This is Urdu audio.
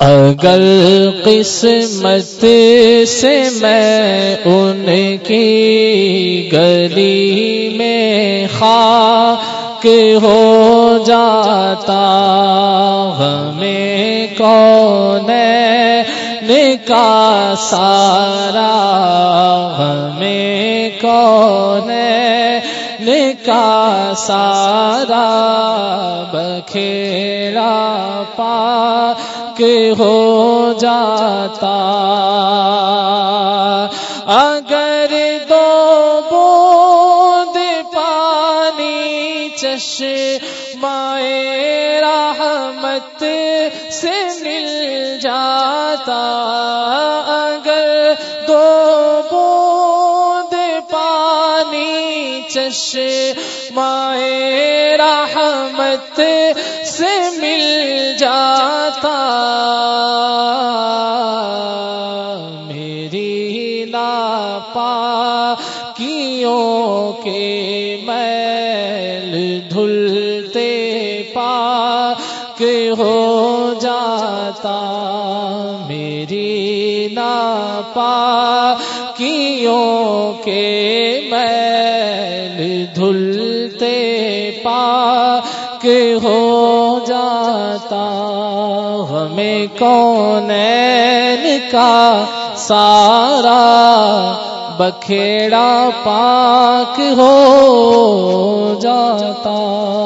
اگر قسمت سے میں ان کی گلی میں خاک ہو جاتا، ہمیں کون کا سارا؟ ہمیں کون کا سارا؟ بکھیرا پا کے ہو جاتا۔ اگر دو بود پانی چش مائے رحمت سے مل جاتا۔ اگر دو بود پانی چش مائے رحمت سے مل جاتا میری لاپا کیوں کے میل دھلتے پا کے ہو جاتا میری ناپا کیوں کے میل دھلتے پا کے ہو جاتا ہمیں کون کا سارا بکھیڑا پاک ہو جاتا؟